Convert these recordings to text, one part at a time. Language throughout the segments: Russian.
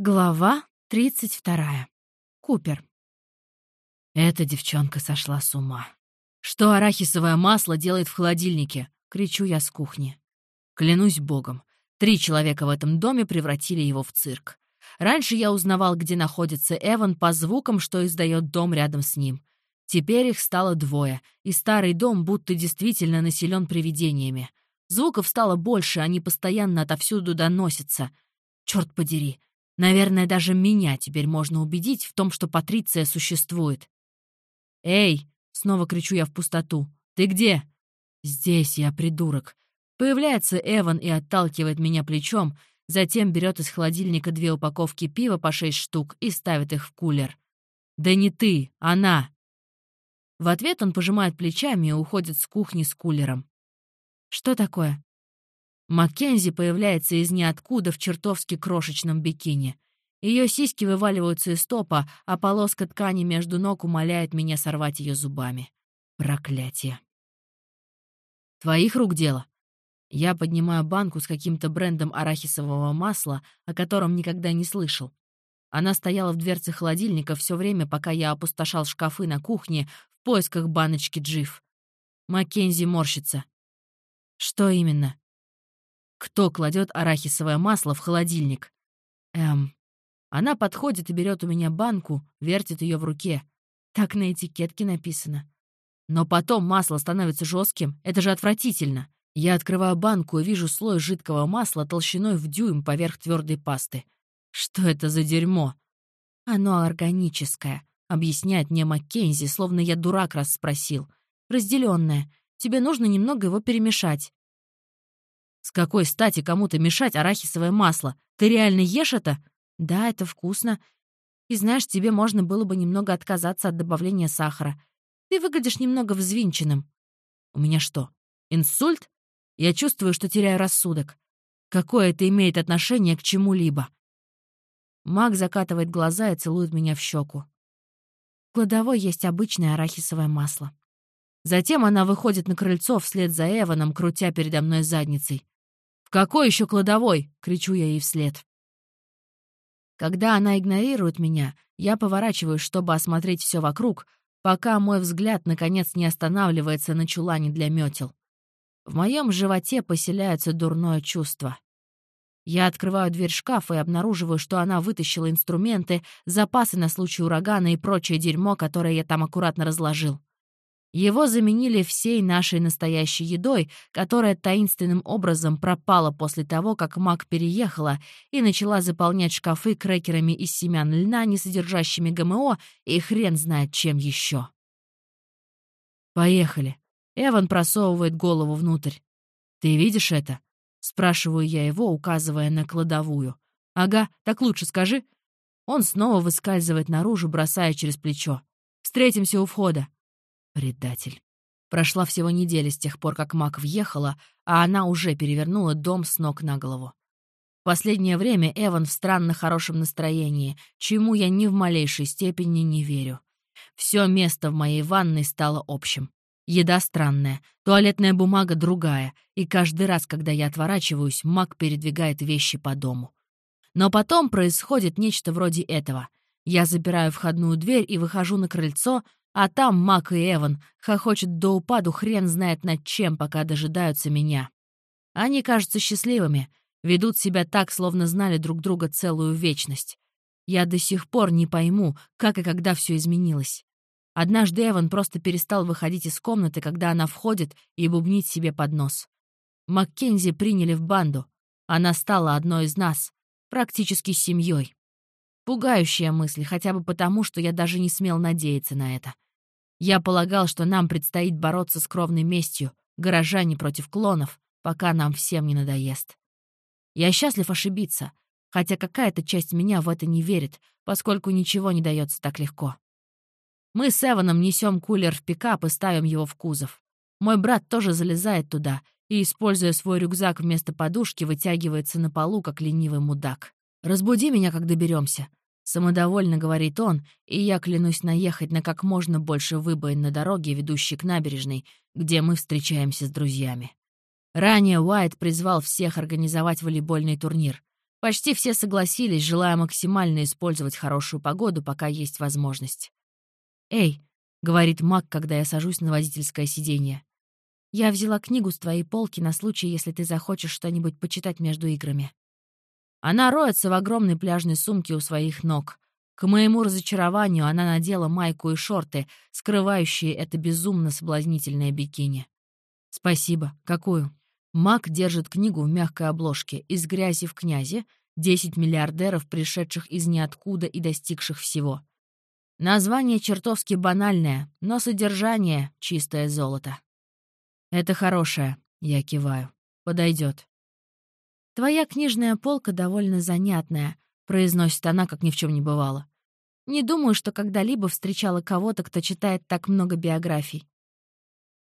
Глава 32. Купер. Эта девчонка сошла с ума. «Что арахисовое масло делает в холодильнике?» — кричу я с кухни. Клянусь богом, три человека в этом доме превратили его в цирк. Раньше я узнавал, где находится Эван по звукам, что издает дом рядом с ним. Теперь их стало двое, и старый дом будто действительно населен привидениями. Звуков стало больше, они постоянно отовсюду доносятся. Черт подери, Наверное, даже меня теперь можно убедить в том, что Патриция существует. «Эй!» — снова кричу я в пустоту. «Ты где?» «Здесь я, придурок». Появляется Эван и отталкивает меня плечом, затем берет из холодильника две упаковки пива по шесть штук и ставит их в кулер. «Да не ты, она!» В ответ он пожимает плечами и уходит с кухни с кулером. «Что такое?» Маккензи появляется из ниоткуда в чертовски крошечном бикини. Ее сиськи вываливаются из топа, а полоска ткани между ног умоляет меня сорвать ее зубами. Проклятие. Твоих рук дело. Я поднимаю банку с каким-то брендом арахисового масла, о котором никогда не слышал. Она стояла в дверце холодильника все время, пока я опустошал шкафы на кухне в поисках баночки джив. Маккензи морщится. Что именно? Кто кладет арахисовое масло в холодильник? Эм. Она подходит и берет у меня банку, вертит ее в руке. Так на этикетке написано. Но потом масло становится жестким. Это же отвратительно. Я открываю банку и вижу слой жидкого масла толщиной в дюйм поверх твердой пасты. Что это за дерьмо? Оно органическое, объясняет мне Маккензи, словно я дурак раз спросил. Разделенное. Тебе нужно немного его перемешать. С какой стати кому-то мешать арахисовое масло? Ты реально ешь это? Да, это вкусно. И знаешь, тебе можно было бы немного отказаться от добавления сахара. Ты выглядишь немного взвинченным. У меня что, инсульт? Я чувствую, что теряю рассудок. Какое это имеет отношение к чему-либо? Маг закатывает глаза и целует меня в щеку. В кладовой есть обычное арахисовое масло. Затем она выходит на крыльцо вслед за Эваном, крутя передо мной задницей. «В какой еще кладовой?» — кричу я ей вслед. Когда она игнорирует меня, я поворачиваюсь, чтобы осмотреть все вокруг, пока мой взгляд, наконец, не останавливается на чулане для метел. В моем животе поселяется дурное чувство. Я открываю дверь шкафа и обнаруживаю, что она вытащила инструменты, запасы на случай урагана и прочее дерьмо, которое я там аккуратно разложил. Его заменили всей нашей настоящей едой, которая таинственным образом пропала после того, как Мак переехала и начала заполнять шкафы крекерами из семян льна, не содержащими ГМО, и хрен знает чем еще. «Поехали». Эван просовывает голову внутрь. «Ты видишь это?» — спрашиваю я его, указывая на кладовую. «Ага, так лучше скажи». Он снова выскальзывает наружу, бросая через плечо. «Встретимся у входа». Предатель. Прошла всего неделя с тех пор, как Мак въехала, а она уже перевернула дом с ног на голову. Последнее время Эван в странно хорошем настроении, чему я ни в малейшей степени не верю. Все место в моей ванной стало общим. Еда странная, туалетная бумага другая, и каждый раз, когда я отворачиваюсь, Мак передвигает вещи по дому. Но потом происходит нечто вроде этого. Я запираю входную дверь и выхожу на крыльцо, а там Мак и Эван хохочут до упаду хрен знает над чем, пока дожидаются меня. Они кажутся счастливыми, ведут себя так, словно знали друг друга целую вечность. Я до сих пор не пойму, как и когда все изменилось. Однажды Эван просто перестал выходить из комнаты, когда она входит, и бубнить себе под нос. Маккензи приняли в банду. Она стала одной из нас, практически семьей. Пугающая мысль, хотя бы потому, что я даже не смел надеяться на это. Я полагал, что нам предстоит бороться с кровной местью, горожане против клонов, пока нам всем не надоест. Я счастлив ошибиться, хотя какая-то часть меня в это не верит, поскольку ничего не дается так легко. Мы с Эваном несем кулер в пикап и ставим его в кузов. Мой брат тоже залезает туда и, используя свой рюкзак вместо подушки, вытягивается на полу, как ленивый мудак. «Разбуди меня, как доберемся. Самодовольно говорит он, и я клянусь наехать на как можно больше выбоин на дороге, ведущей к набережной, где мы встречаемся с друзьями. Ранее Уайт призвал всех организовать волейбольный турнир. Почти все согласились, желая максимально использовать хорошую погоду, пока есть возможность. «Эй», — говорит Мак, когда я сажусь на водительское сиденье, «я взяла книгу с твоей полки на случай, если ты захочешь что-нибудь почитать между играми». Она роется в огромной пляжной сумке у своих ног. К моему разочарованию она надела майку и шорты, скрывающие это безумно соблазнительное бикини. «Спасибо. Какую?» Мак держит книгу в мягкой обложке «Из грязи в князи. 10 миллиардеров, пришедших из ниоткуда и достигших всего». Название чертовски банальное, но содержание — чистое золото. «Это хорошее», — я киваю. «Подойдет. «Твоя книжная полка довольно занятная», — произносит она, как ни в чем не бывало. «Не думаю, что когда-либо встречала кого-то, кто читает так много биографий».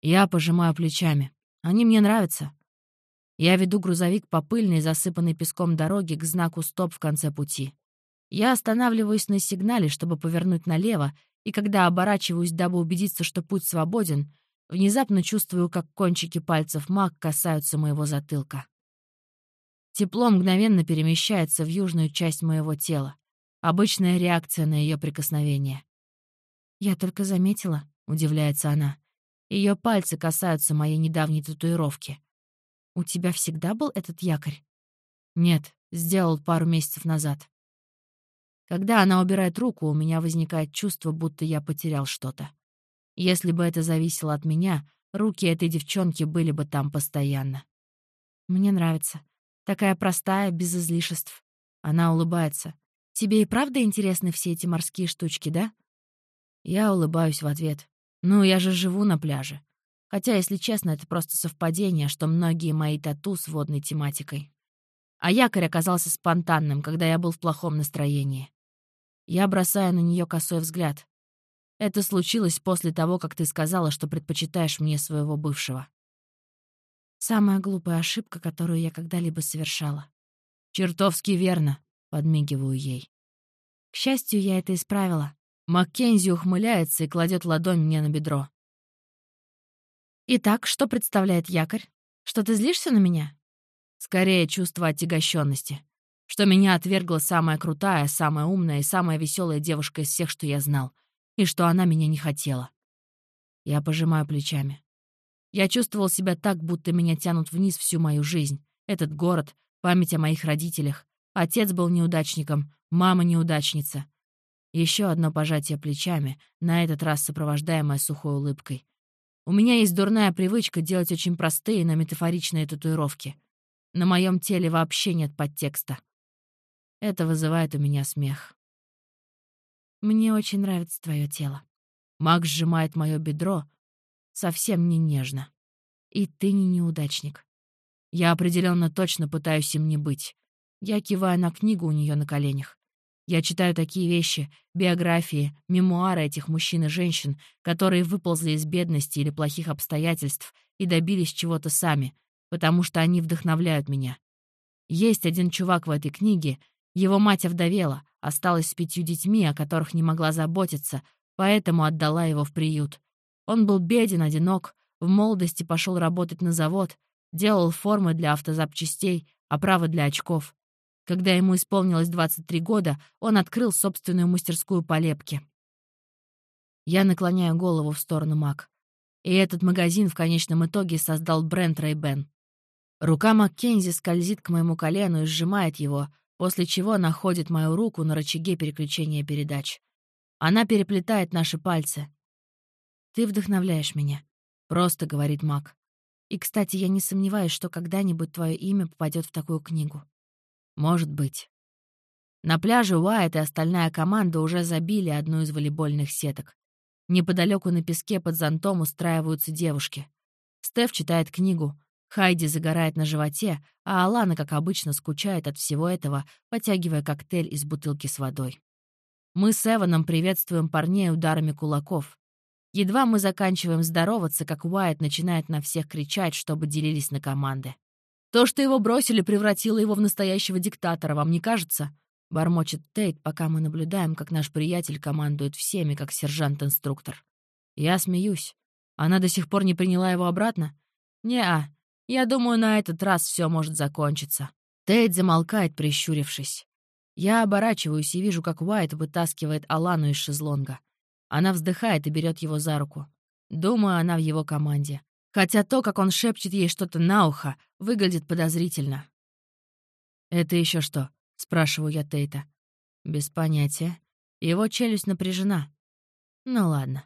Я пожимаю плечами. Они мне нравятся. Я веду грузовик по пыльной, засыпанной песком дороге к знаку «Стоп» в конце пути. Я останавливаюсь на сигнале, чтобы повернуть налево, и когда оборачиваюсь, дабы убедиться, что путь свободен, внезапно чувствую, как кончики пальцев маг касаются моего затылка. Тепло мгновенно перемещается в южную часть моего тела. Обычная реакция на ее прикосновение. «Я только заметила», — удивляется она. Ее пальцы касаются моей недавней татуировки. «У тебя всегда был этот якорь?» «Нет, сделал пару месяцев назад». Когда она убирает руку, у меня возникает чувство, будто я потерял что-то. Если бы это зависело от меня, руки этой девчонки были бы там постоянно. Мне нравится. Такая простая, без излишеств. Она улыбается. Тебе и правда интересны все эти морские штучки, да? Я улыбаюсь в ответ. Ну, я же живу на пляже. Хотя, если честно, это просто совпадение, что многие мои тату с водной тематикой. А якорь оказался спонтанным, когда я был в плохом настроении. Я бросаю на нее косой взгляд. Это случилось после того, как ты сказала, что предпочитаешь мне своего бывшего. Самая глупая ошибка, которую я когда-либо совершала. Чертовски верно, подмигиваю ей. К счастью, я это исправила. Маккензи ухмыляется и кладет ладонь мне на бедро. «Итак, что представляет якорь? Что ты злишься на меня?» «Скорее, чувство отягощенности что меня отвергла самая крутая, самая умная и самая веселая девушка из всех, что я знал, и что она меня не хотела. Я пожимаю плечами. Я чувствовал себя так, будто меня тянут вниз всю мою жизнь. Этот город, память о моих родителях. Отец был неудачником, мама неудачница. Еще одно пожатие плечами, на этот раз сопровождаемое сухой улыбкой. У меня есть дурная привычка делать очень простые, но метафоричные татуировки. На моем теле вообще нет подтекста. Это вызывает у меня смех. Мне очень нравится твое тело. Макс сжимает мое бедро совсем не нежно. И ты не неудачник. Я определенно точно пытаюсь им не быть. Я киваю на книгу у нее на коленях. Я читаю такие вещи, биографии, мемуары этих мужчин и женщин, которые выползли из бедности или плохих обстоятельств и добились чего-то сами, потому что они вдохновляют меня. Есть один чувак в этой книге, его мать овдовела, осталась с пятью детьми, о которых не могла заботиться, поэтому отдала его в приют. Он был беден, одинок, в молодости пошел работать на завод, делал формы для автозапчастей, оправы для очков. Когда ему исполнилось 23 года, он открыл собственную мастерскую по лепке. Я наклоняю голову в сторону Мак. И этот магазин в конечном итоге создал бренд Ray-Ban. Рука Маккензи скользит к моему колену и сжимает его — после чего находит мою руку на рычаге переключения передач. Она переплетает наши пальцы. «Ты вдохновляешь меня», — просто говорит Мак. «И, кстати, я не сомневаюсь, что когда-нибудь твое имя попадет в такую книгу». «Может быть». На пляже Уайт и остальная команда уже забили одну из волейбольных сеток. Неподалеку на песке под зонтом устраиваются девушки. Стеф читает книгу, Хайди загорает на животе, а Алана, как обычно, скучает от всего этого, потягивая коктейль из бутылки с водой. Мы с Эваном приветствуем парней ударами кулаков. Едва мы заканчиваем здороваться, как Уайт начинает на всех кричать, чтобы делились на команды. «То, что его бросили, превратило его в настоящего диктатора, вам не кажется?» — бормочет Тейт, пока мы наблюдаем, как наш приятель командует всеми, как сержант-инструктор. Я смеюсь. Она до сих пор не приняла его обратно? «Не-а, я думаю, на этот раз все может закончиться. Тейт замолкает, прищурившись. Я оборачиваюсь и вижу, как Уайт вытаскивает Алану из шезлонга. Она вздыхает и берет его за руку. Думаю, она в его команде. Хотя то, как он шепчет ей что-то на ухо, выглядит подозрительно. «Это еще что?» — спрашиваю я Тейта. «Без понятия. Его челюсть напряжена». «Ну ладно.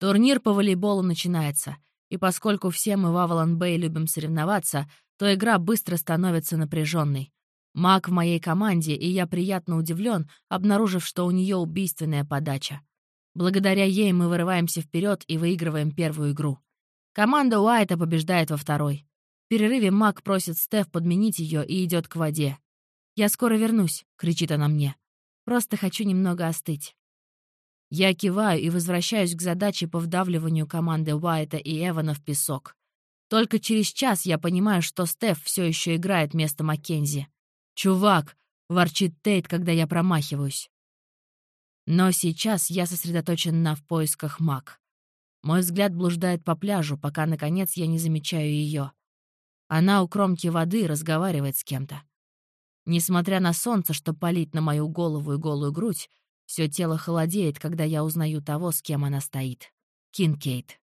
Турнир по волейболу начинается, и поскольку все мы в Авалон-Бэй любим соревноваться, то игра быстро становится напряженной. Маг в моей команде, и я приятно удивлен, обнаружив, что у нее убийственная подача. Благодаря ей мы вырываемся вперед и выигрываем первую игру. Команда Уайта побеждает во второй. В перерыве Мак просит Стеф подменить ее и идет к воде. «Я скоро вернусь», — кричит она мне. «Просто хочу немного остыть». Я киваю и возвращаюсь к задаче по вдавливанию команды Уайта и Эвана в песок. Только через час я понимаю, что Стеф все еще играет вместо Маккензи. «Чувак!» — ворчит Тейт, когда я промахиваюсь. Но сейчас я сосредоточен на в поисках Мак. Мой взгляд блуждает по пляжу, пока, наконец, я не замечаю ее. Она у кромки воды разговаривает с кем-то. Несмотря на солнце, что палит на мою голову и голую грудь, все тело холодеет, когда я узнаю того, с кем она стоит. Кинкейт.